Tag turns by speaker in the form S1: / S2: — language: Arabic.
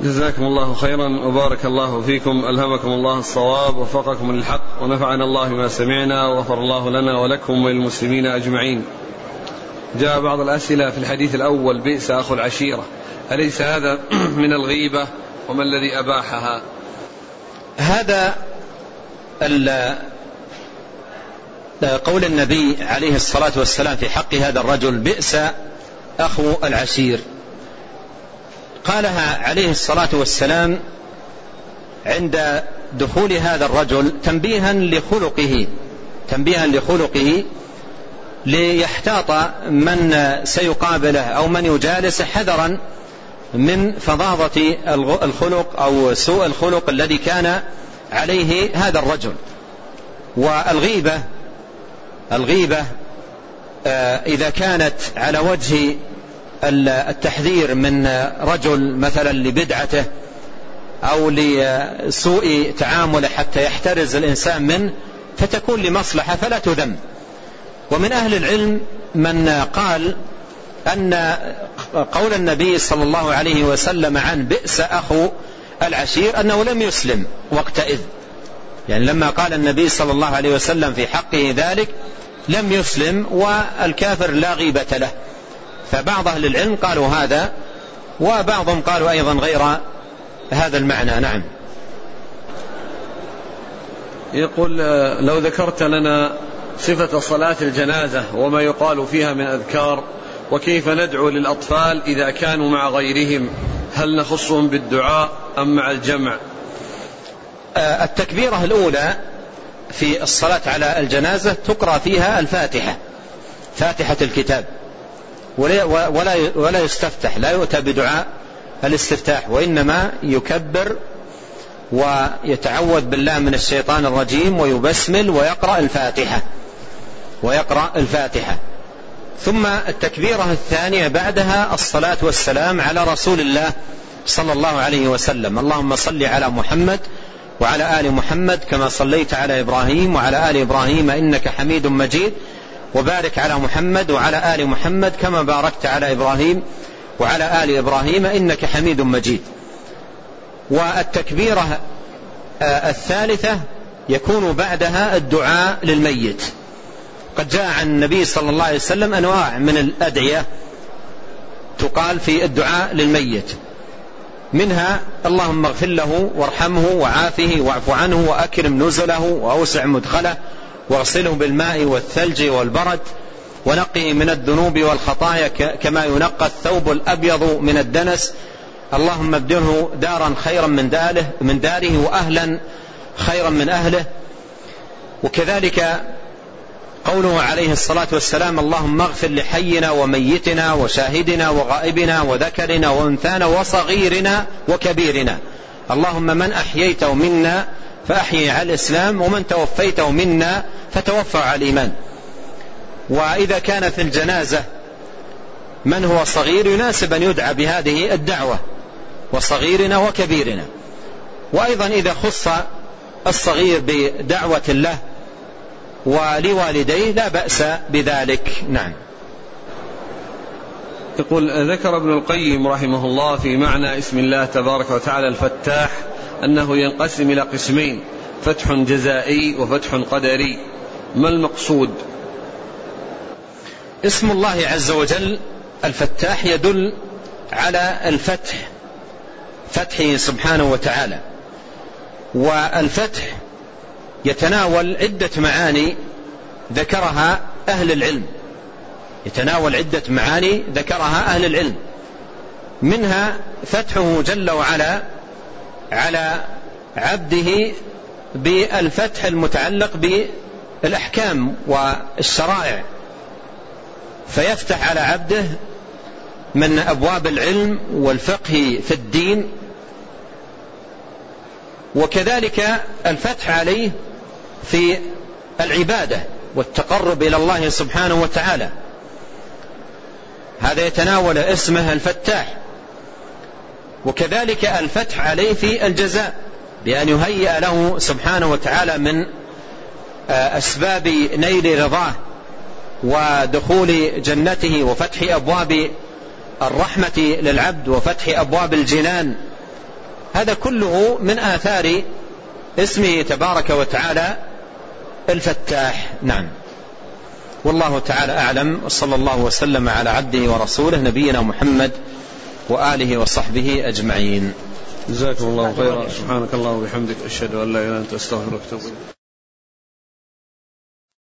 S1: جزاكم الله خيرا وبارك الله فيكم ألهمكم الله الصواب وفقكم للحق ونفعنا الله بما سمعنا وغفر الله لنا ولكم وللمسلمين أجمعين. جاء بعض الأسئلة في الحديث الأول بئس أخو العشيرة. أليس هذا من الغيبة؟ وما الذي أباحها؟
S2: هذا قول النبي عليه الصلاة والسلام في حق هذا الرجل بئس أخو العشير. قالها عليه الصلاة والسلام عند دخول هذا الرجل تنبيها لخلقه تنبيها لخلقه ليحتاط من سيقابله أو من يجالسه حذرا من فظاظة الخلق أو سوء الخلق الذي كان عليه هذا الرجل. والغيبة الغيبة آه، إذا كانت على وجه التحذير من رجل مثلا لبدعته أو لسوء تعامله حتى يحترز الإنسان منه فتكون لمصلحة فلا تذم. ومن أهل العلم من قال أن قول النبي صلى الله عليه وسلم عن بئس أخو العشير أنه لم يسلم وقتئذ يعني لما قال النبي صلى الله عليه وسلم في حقه ذلك لم يسلم والكافر لا غيبة له. فبعض أهل العلم قالوا هذا وبعضهم قالوا أيضا غير هذا المعنى. نعم.
S1: يقول لو ذكرت لنا صفة صلاة الجنازة وما يقال فيها من أذكار وكيف ندعو للأطفال إذا كانوا مع غيرهم؟ هل نخصهم بالدعاء أم مع الجمع؟
S2: آه، التكبيرة الأولى في الصلاة على الجنازة تقرأ فيها الفاتحة فاتحة الكتاب. ولا, ولا, يستفتح لا يؤتى بدعاء الاستفتاح وإنما يكبر ويتعوذ بالله من الشيطان الرجيم ويبسمل ويقرأ الفاتحة ويقرأ الفاتحة. ثم التكبيرة الثانية بعدها الصلاة والسلام على رسول الله صلى الله عليه وسلم. اللهم صل على محمد وعلى آل محمد كما صليت على إبراهيم وعلى آل إبراهيم إنك حميد مجيد. وبارك على محمد وعلى آل محمد كما باركت على إبراهيم وعلى آل إبراهيم إنك حميد مجيد. والتكبيرة آه، الثالثة يكون بعدها الدعاء للميت. قد جاء عن النبي صلى الله عليه وسلم أنواع من الأدعية تقال في الدعاء للميت. منها اللهم اغفر له وارحمه وعافه واعف عنه وأكرم نزله وأوسع مدخله واغسله بالماء والثلج والبرد ونقه من الذنوب والخطايا كما ينقى الثوب الأبيض من الدنس. اللهم ابدله دارا خيرا من داره, من داره وأهلا خيرا من أهله. وكذلك قوله عليه الصلاة والسلام اللهم اغفر لحينا وميتنا وشاهدنا وغائبنا وذكرنا وأنثانا وصغيرنا وكبيرنا. اللهم من أحييته منا فأحيي على الإسلام ومن توفيته منا فتوفى على الإيمان. وإذا كان في الجنازة من هو صغير؟ يناسب أن يدعى بهذه الدعوة وصغيرنا وكبيرنا. وأيضا إذا خص الصغير بدعوة له ولوالديه لا بأس بذلك. نعم.
S1: يقول ذكر ابن القيم رحمه الله في معنى اسم الله تبارك وتعالى الفتاح أنه ينقسم إلى قسمين فتح جزائي وفتح قدري. ما المقصود؟
S2: اسم الله عز وجل الفتاح يدل على الفتح فتحه سبحانه وتعالى. والفتح يتناول عدة معاني ذكرها أهل العلم. يتناول عدة معاني ذكرها أهل العلم. منها فتحه جل وعلا على عبده بالفتح المتعلق بالأحكام والشرائع. فيفتح على عبده من أبواب العلم والفقه في الدين. وكذلك الفتح عليه في العبادة والتقرب إلى الله سبحانه وتعالى. هذا يتناول اسمه الفتاح. وكذلك الفتح عليه في الجزاء بأن يهيئ له سبحانه وتعالى من آه، أسباب نيل رضاه ودخول جنته وفتح أبواب الرحمة للعبد وفتح أبواب الجنان. هذا كله من آثار اسمه تبارك وتعالى الفتاح. نعم. والله تعالى أعلم وصلى الله وسلم على عبده ورسوله نبينا محمد وآله وصحبه أجمعين.
S1: جزاكم الله خيرا. سبحانك اللهم وبحمدك أشهد أن لا إله إلا أنت أستغفرك وأتوب